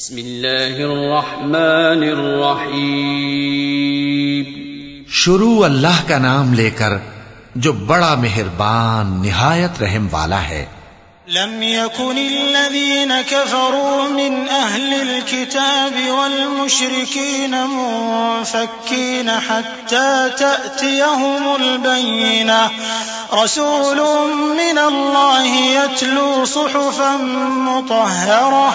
بسم الله الرحمن الرحيم شروع اللہ کا نام لے کر جو بڑا مہربان نہایت رحم والا ہے۔ لم يكن الذين كفروا من أهل الكتاب والمشركين منفكين حتى تأتيهم البينة. رسول من الله يتلو صحفا مطهرة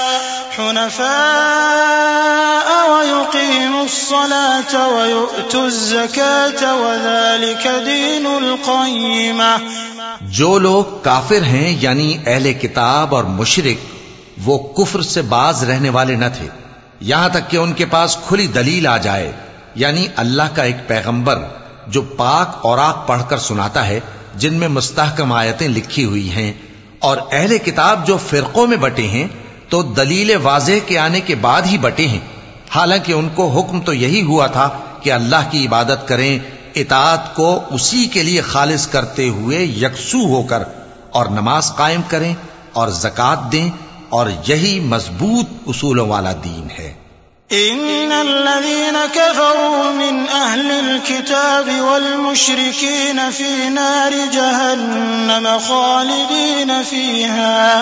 حنفاء ويقيموا الصلاة ويؤتوا الزكاة وذلك دين القيمة. جو لوگ کافر ہیں یعنی اہل کتاب اور مشرک، وہ کفر سے باز رہنے والے نہ تھے۔ یہاں تک کہ ان کے پاس کھلی دلیل آ جائے یعنی اللہ کا ایک پیغمبر جو پاک اور آگ پڑھ کر سناتا ہے، جن میں مستحکم آیتیں لکھی ہوئی ہیں۔ اور اہل کتاب جو فرقوں میں بٹے ہیں تو دلیل واضح کے آنے کے بعد ہی بٹے ہیں۔ حالانکہ ان کو حکم تو یہی ہوا تھا کہ اللہ کی عبادت کریں، اطاعت کو اسی کے لیے خالص کرتے ہوئے یکسو ہو کر اور نماز قائم کریں اور زکات دیں اور یہی مضبوط اصولوں والا دین ہے۔ إن الذين كفروا من أهل الكتاب والمشركين في نار جهنم خالدين فيها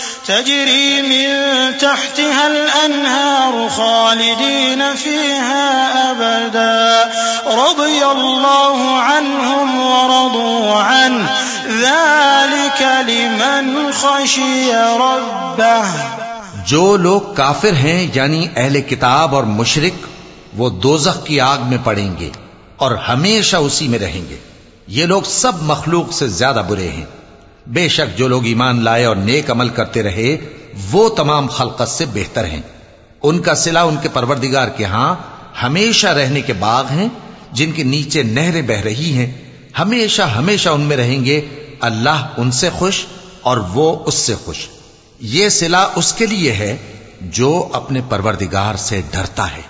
تجري من تحتها الأنهار خالدين فيها أبدا. رضي الله عنهم ورضوا عنه. ذلك لمن خشي ربه. جو لوگ کافر ہیں یعنی اہل کتاب اور مشرک، وہ دوزخ کی آگ میں پڑیں گے اور ہمیشہ اسی میں رہیں گے۔ یہ لوگ سب مخلوق سے زیادہ برے ہیں۔ بے شک جو لوگ ایمان لائے اور نیک عمل کرتے رہے، وہ تمام خلقت سے بہتر ہیں۔ ان کا صلہ ان کے پروردگار کے ہاں ہمیشہ رہنے کے باغ ہیں، جن کے نیچے نہریں بہ رہی ہیں۔ ہمیشہ ہمیشہ ان میں رہیں گے۔ اللہ ان سے خوش اور وہ اس سے خوش۔ یہ صلہ اس کے لیے ہے جو اپنے پروردگار سے ڈرتا ہے۔